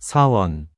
사원